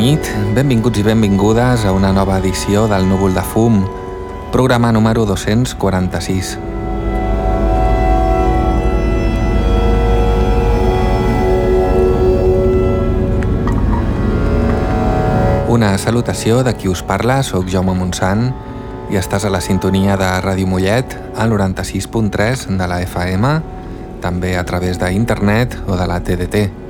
nit, benvinguts i benvingudes a una nova edició del Núvol de Fum, programa número 246. Una salutació de qui us parla, sóc Jaume Montsant i estàs a la sintonia de Ràdio Mollet al 96.3 de la FM, també a través d'internet o de la TDT.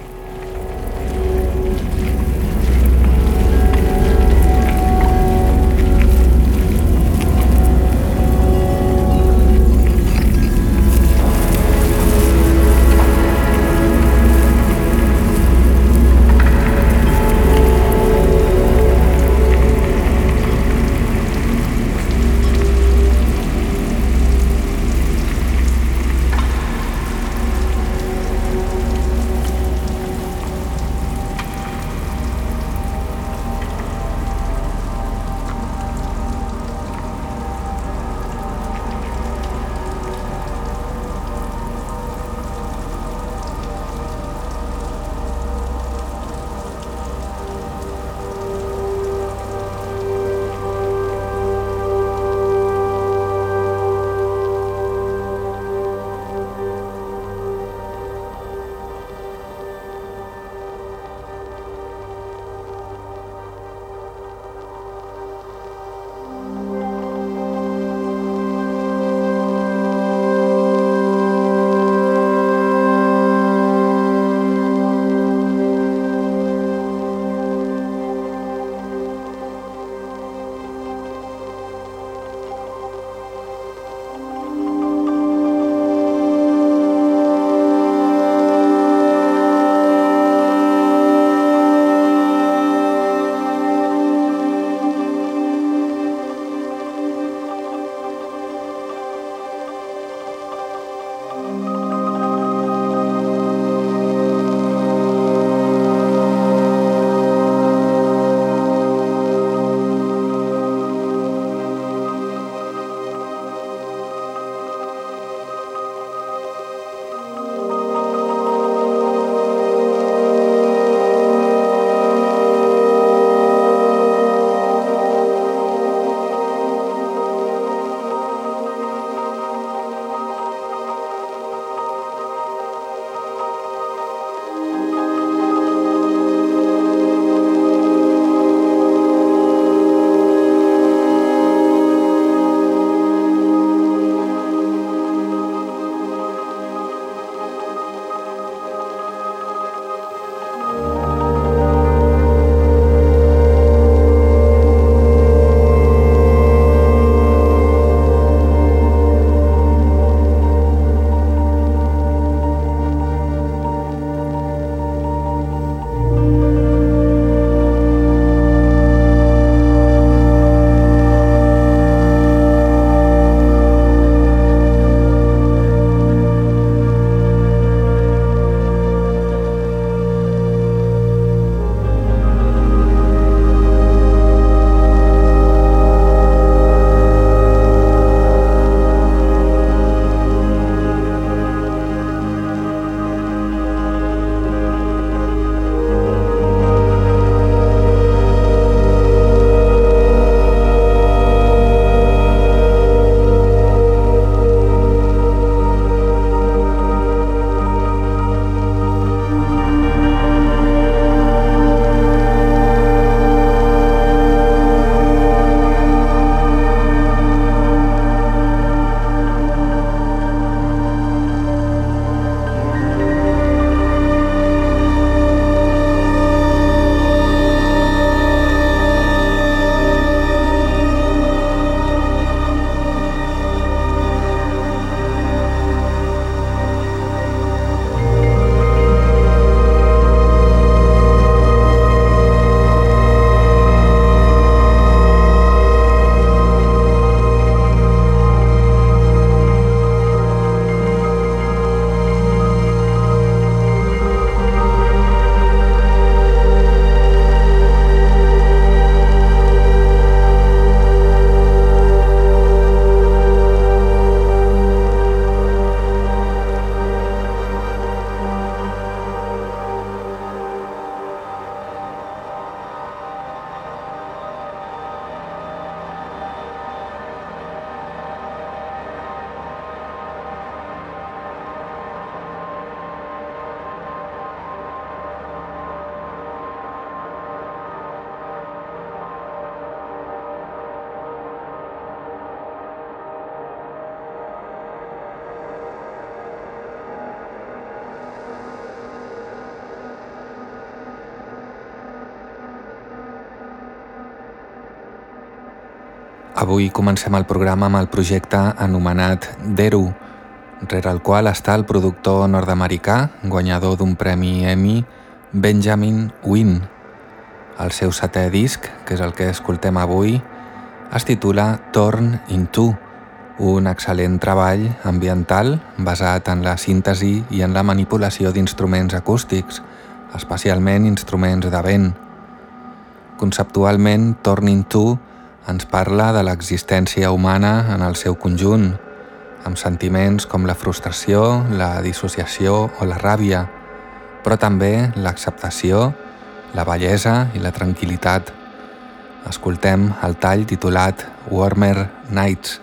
Avui comencem el programa amb el projecte anomenat Deru, rere el qual està el productor nord-americà, guanyador d'un premi Emmy, Benjamin Wynn. El seu setè disc, que és el que escoltem avui, es titula Torn Into, un excel·lent treball ambiental basat en la síntesi i en la manipulació d'instruments acústics, especialment instruments de vent. Conceptualment, Torn Into ens parla de l'existència humana en el seu conjunt, amb sentiments com la frustració, la dissociació o la ràbia, però també l'acceptació, la bellesa i la tranquil·litat. Escoltem el tall titulat Warmer Nights.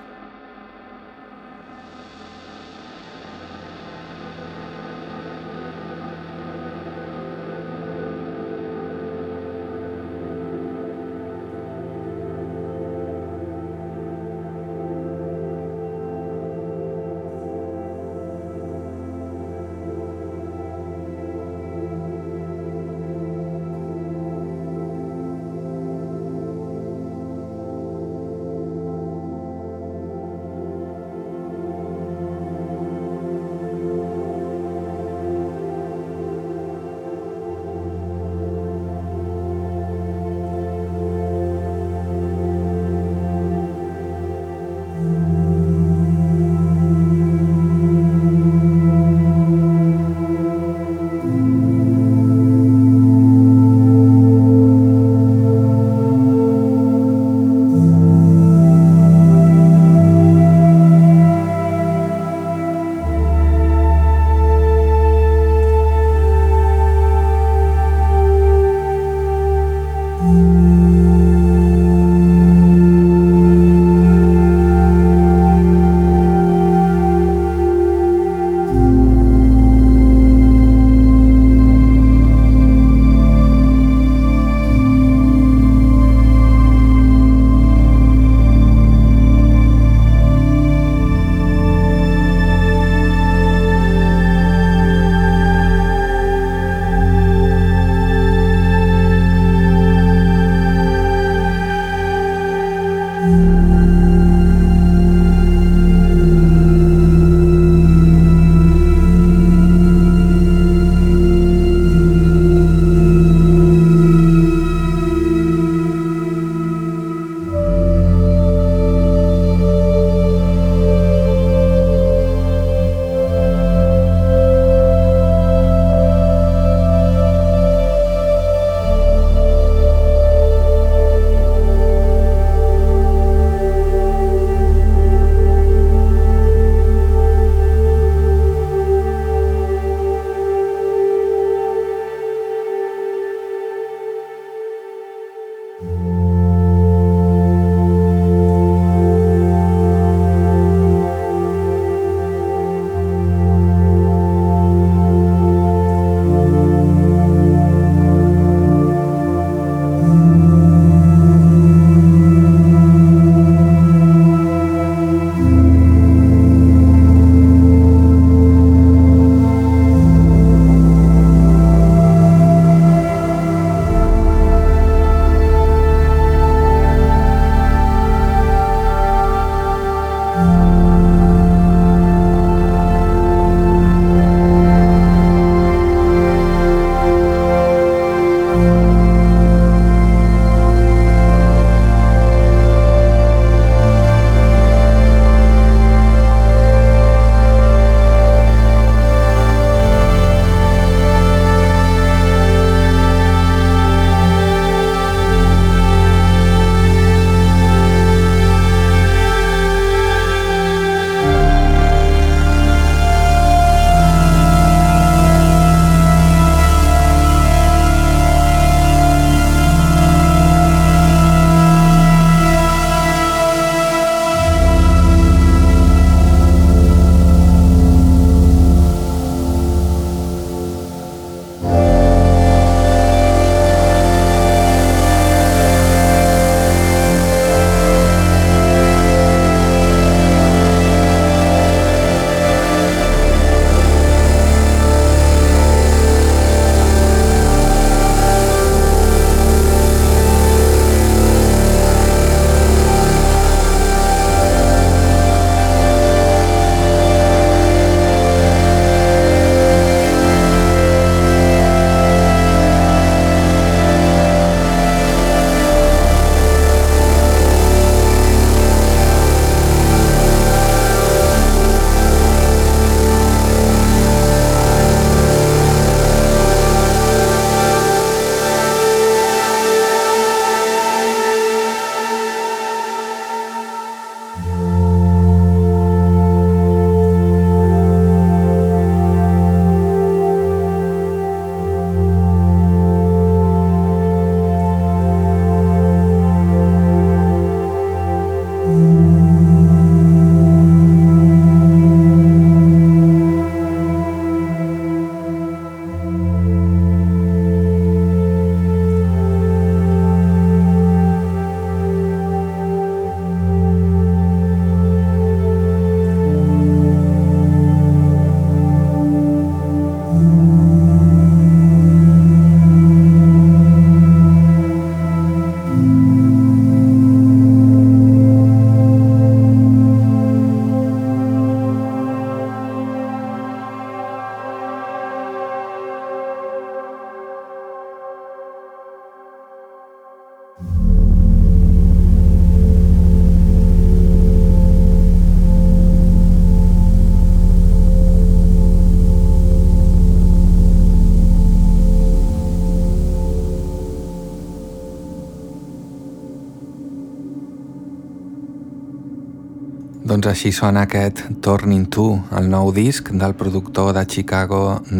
Doncs així sona aquest Turning To, el nou disc del productor de Chicago,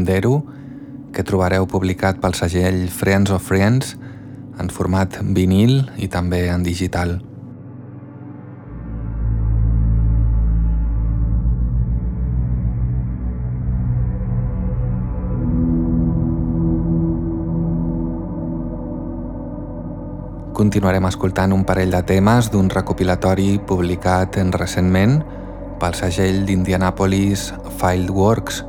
Deru, que trobareu publicat pel segell Friends of Friends en format vinil i també en digital. Continuarem escoltant un parell de temes d'un recopilatori publicat recentment pel segell d'Indianapolis Fileworks.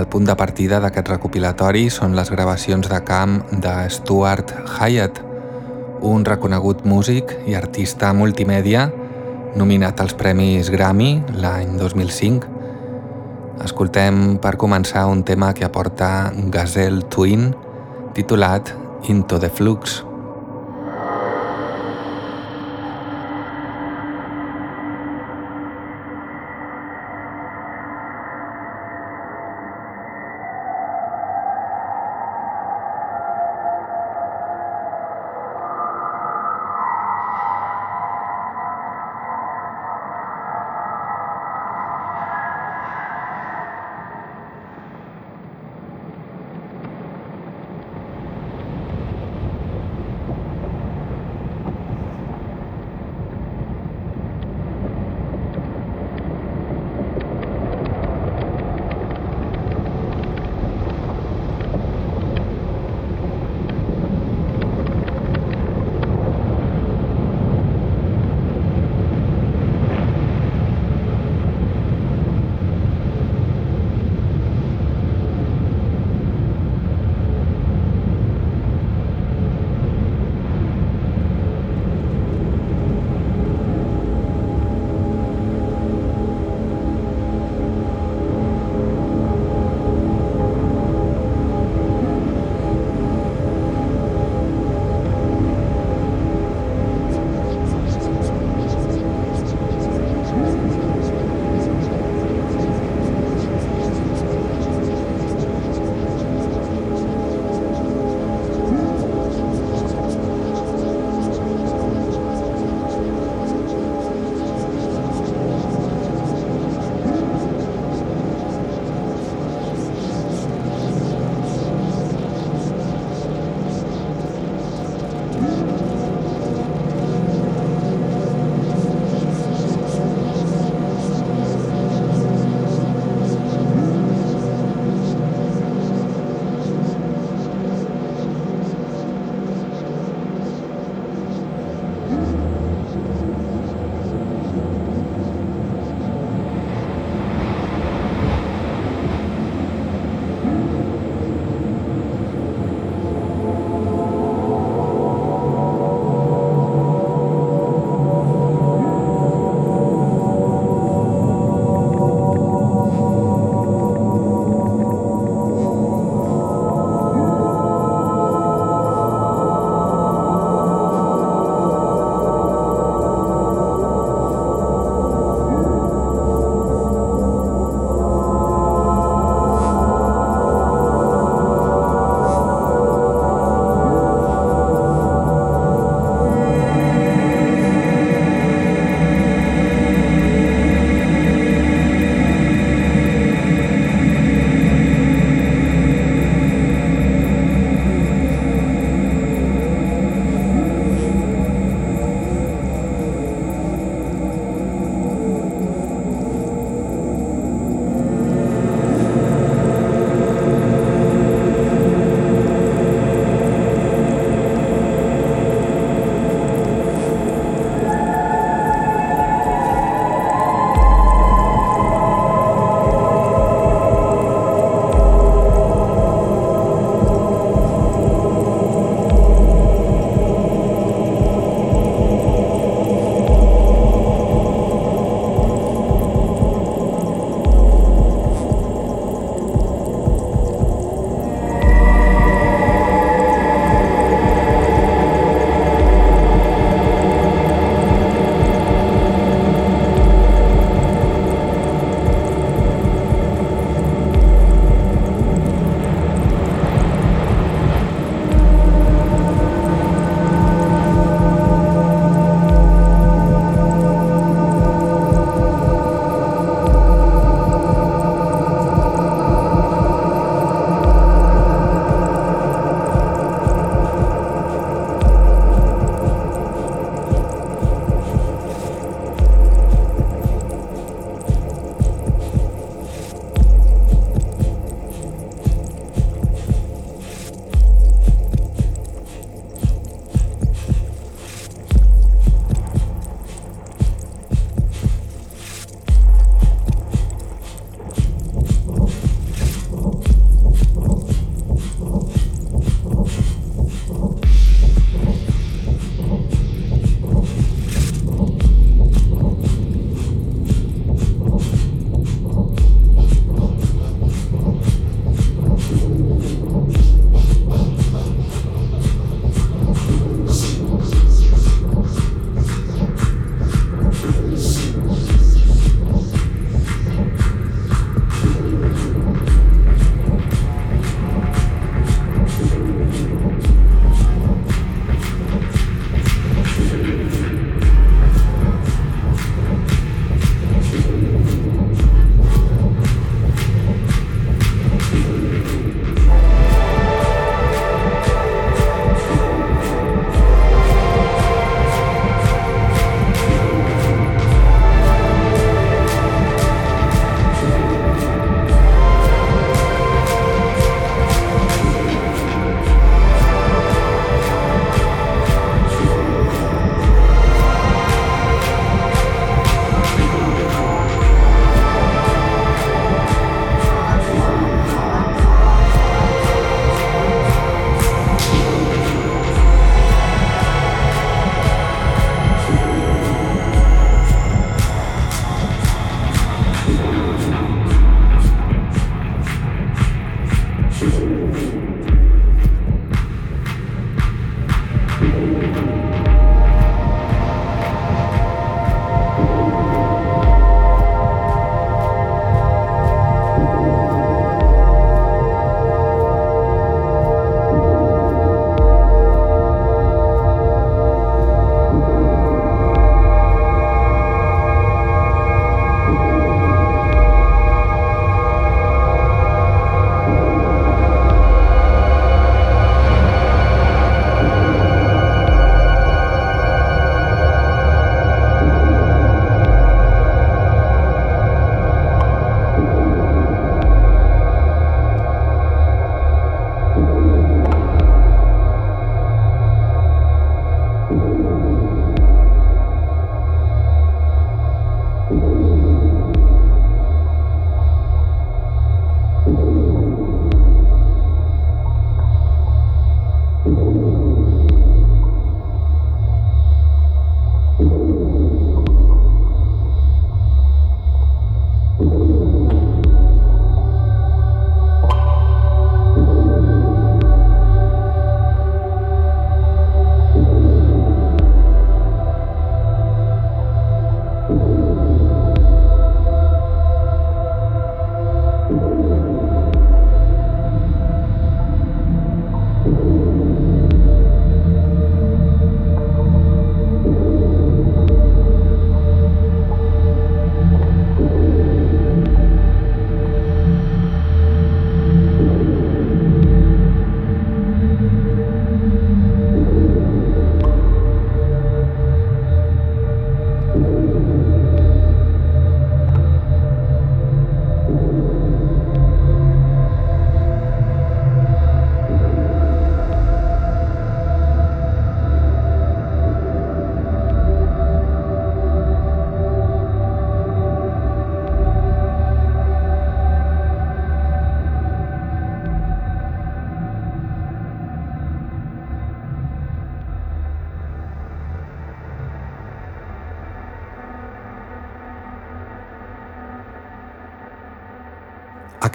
El punt de partida d'aquest recopilatori són les gravacions de camp de Stuart Hyatt, un reconegut músic i artista multimèdia nominat als Premis Grammy l'any 2005. Escoltem per començar un tema que aporta Gazelle Twin titulat Into the Flux.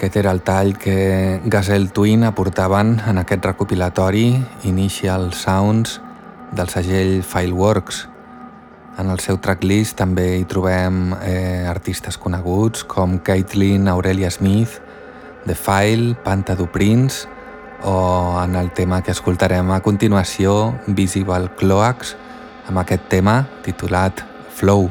Aquest era el tall que Gazelle Twin aportaven en aquest recopilatori Initial Sounds del segell Fileworks. En el seu tracklist també hi trobem eh, artistes coneguts com Caitlin Aurelia Smith, The File, Panta du Prince o en el tema que escoltarem a continuació Visible Cloax amb aquest tema titulat Flow.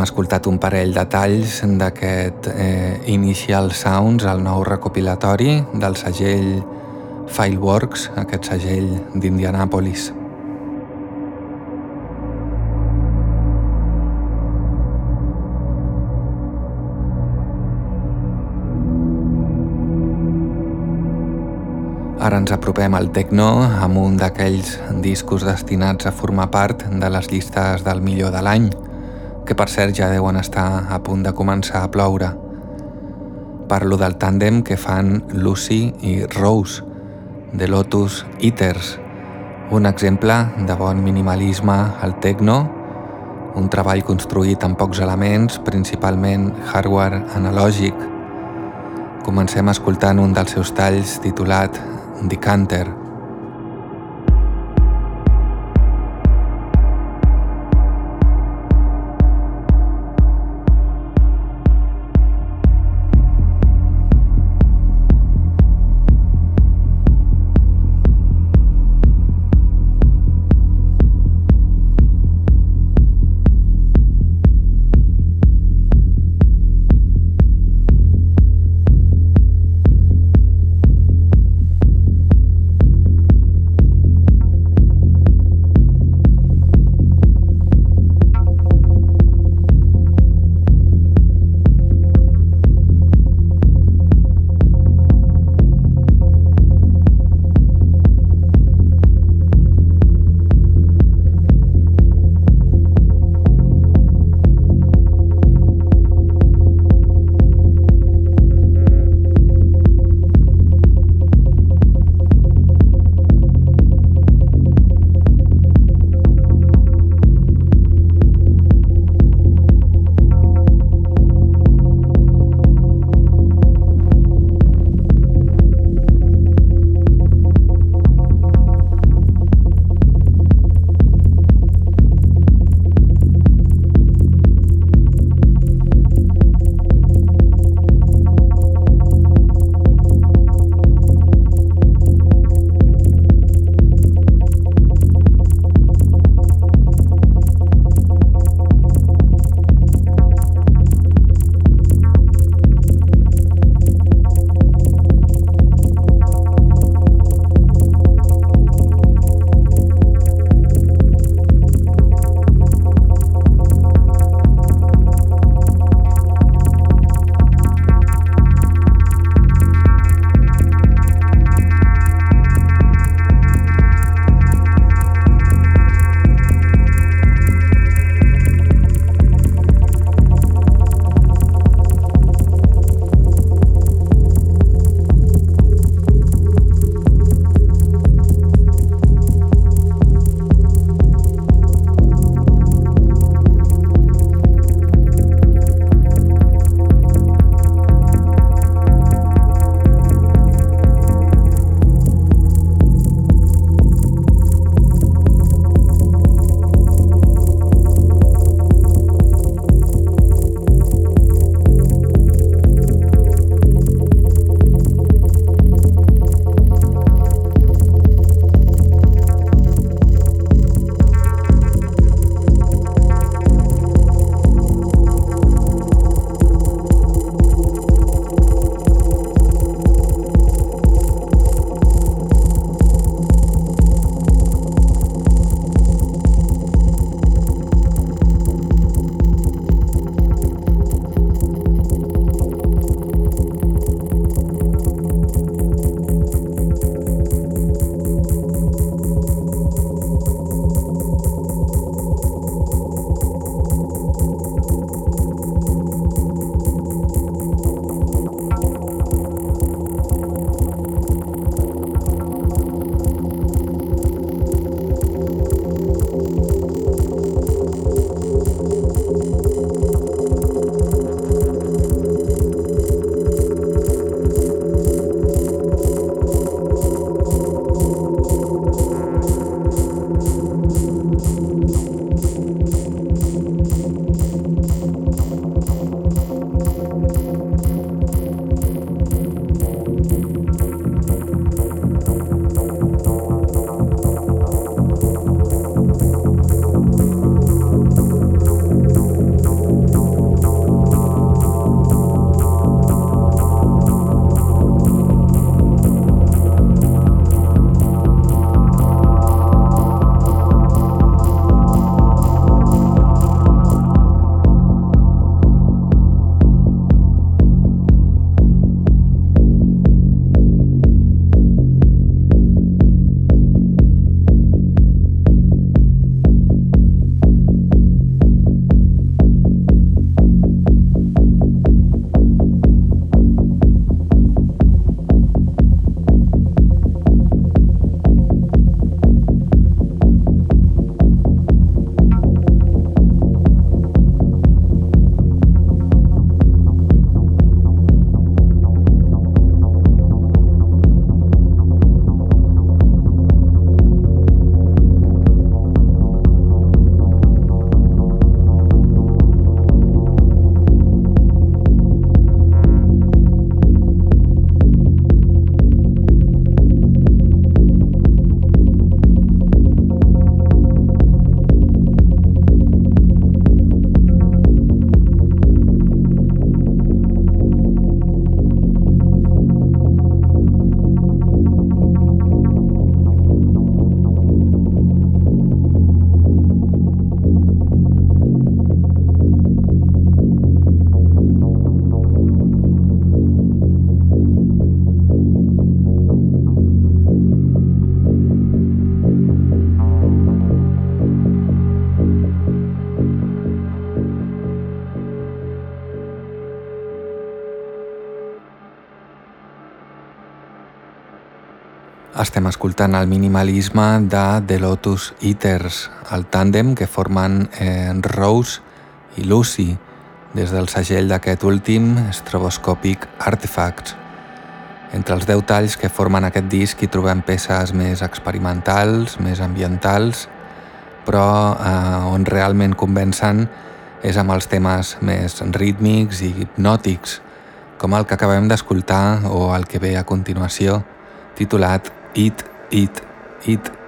Escoltat un parell de talls d'aquest eh, Initial Sounds, el nou recopilatori del segell Fileworks, aquest segell d'Indianàpolis. Ara ens apropem al techno amb un d'aquells discos destinats a formar part de les llistes del millor de l'any, que per cert ja deuen estar a punt de començar a ploure. Parlo del tàndem que fan Lucy i Rose, de Lotus Eaters, un exemple de bon minimalisme al techno, un treball construït amb pocs elements, principalment hardware analògic. Comencem escoltant un dels seus talls titulat Decanter Estem escoltant el minimalisme de The Lotus Eaters, el tàndem que formen eh, Rose i Lucy, des del segell d'aquest últim, Stroboscopic Artifacts. Entre els deu talls que formen aquest disc hi trobem peces més experimentals, més ambientals, però eh, on realment convencen és amb els temes més rítmics i hipnòtics, com el que acabem d'escoltar o el que ve a continuació, titulat Eat, Eat, Eat.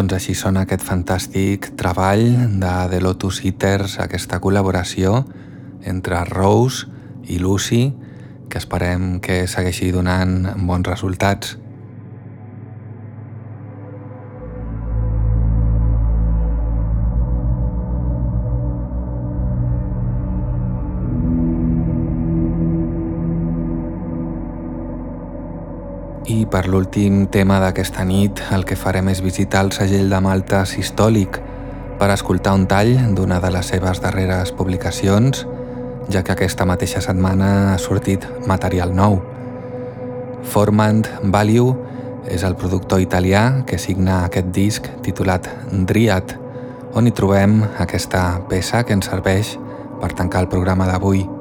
Doncs així sona aquest fantàstic treball de The Lotus Eaters, aquesta col·laboració entre Rose i Lucy, que esperem que segueixi donant bons resultats. Per l'últim tema d'aquesta nit el que farem és visitar el segell de Malta Sistòlic per escoltar un tall d'una de les seves darreres publicacions, ja que aquesta mateixa setmana ha sortit material nou. Formand Value és el productor italià que signa aquest disc titulat Driad, on hi trobem aquesta peça que ens serveix per tancar el programa d'avui.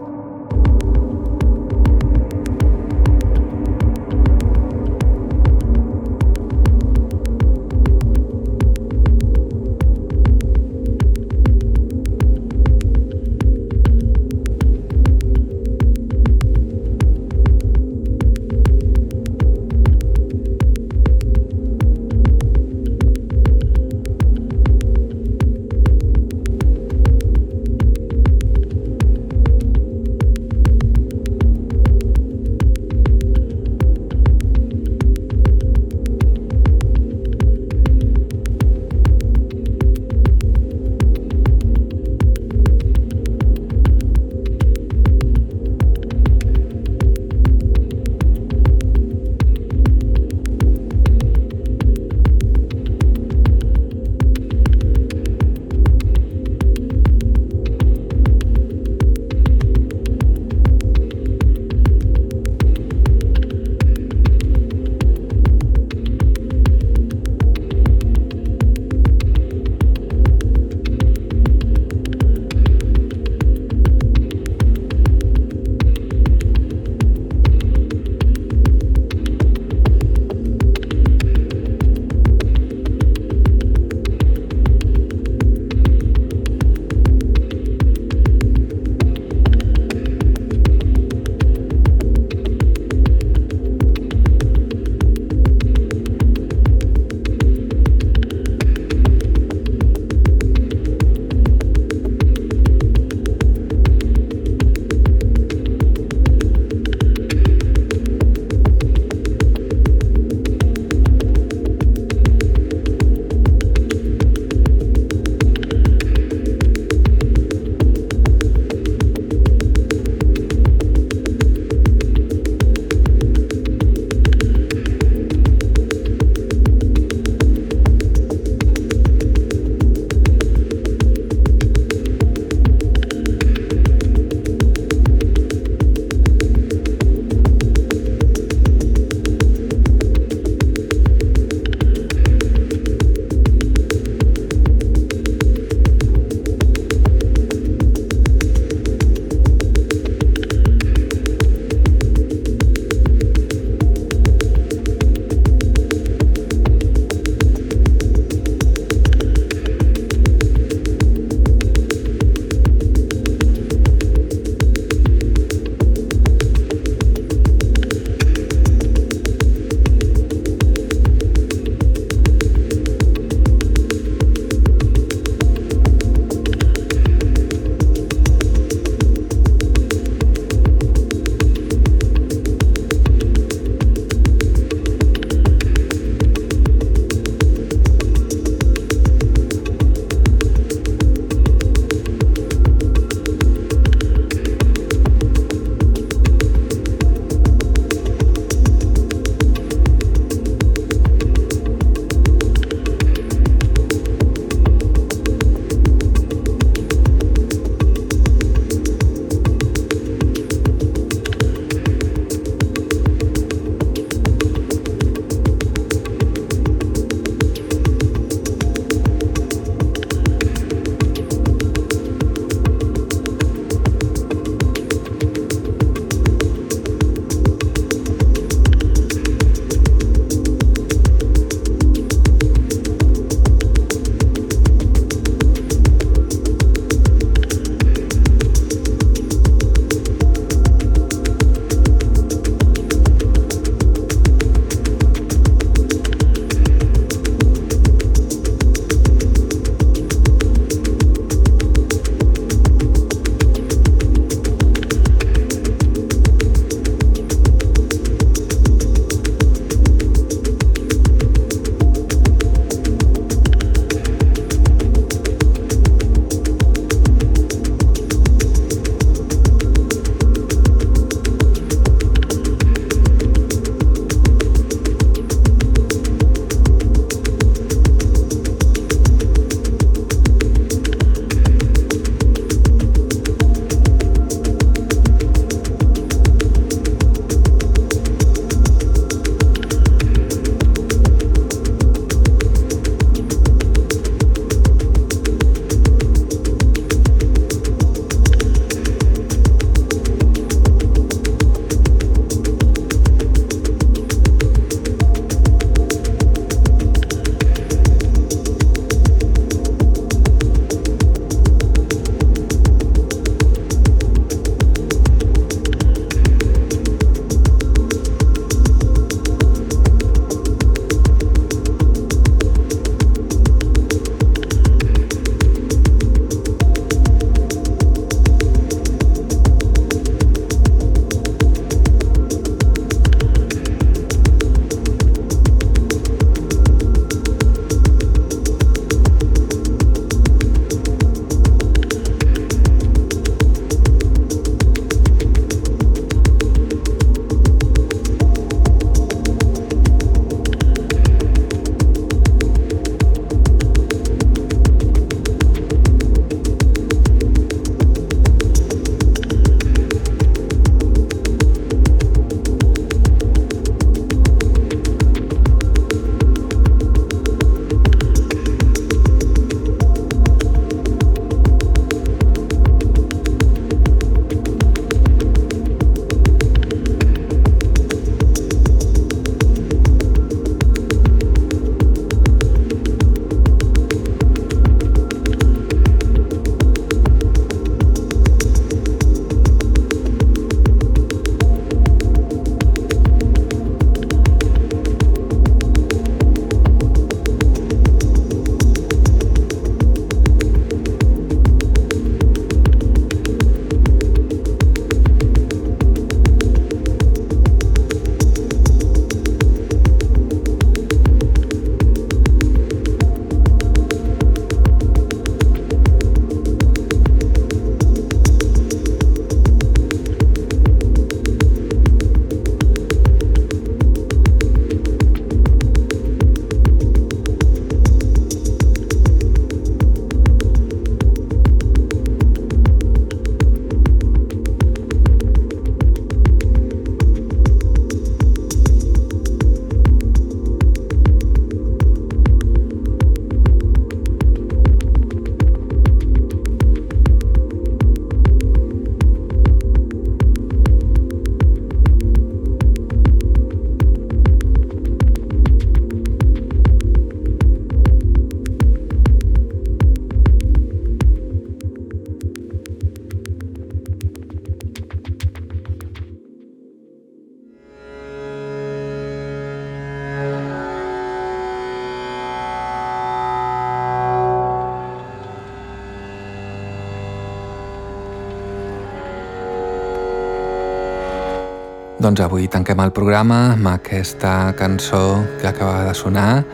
Doncs avui tanquem el programa amb aquesta cançó que acaba de sonar,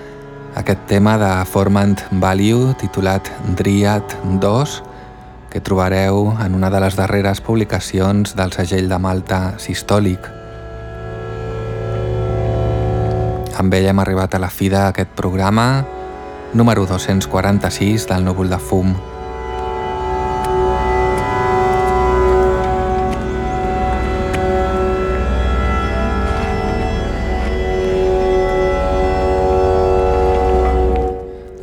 aquest tema de Formant Value titulat Dryad 2, que trobareu en una de les darreres publicacions del segell de Malta Sistòlic. Amb ell hem arribat a la fi d'aquest programa, número 246 del núvol de fum.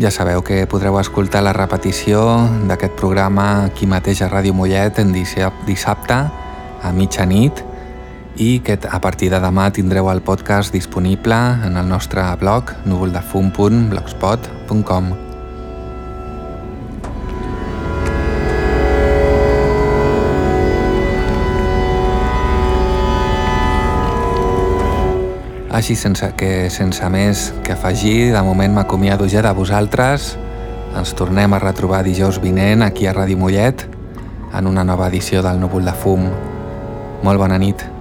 Ja sabeu que podreu escoltar la repetició d'aquest programa aquí mateix a Ràdio Mollet en dissabte a mitjanit i que a partir de demà tindreu el podcast disponible en el nostre blog núvoldefum.blogspot.com Així sense que sense més que afegir, de moment m'acomiado ja de vosaltres. Ens tornem a retrobar dijous vinent aquí a Ràdio Mollet en una nova edició del Núvol de Fum. Molt bona nit.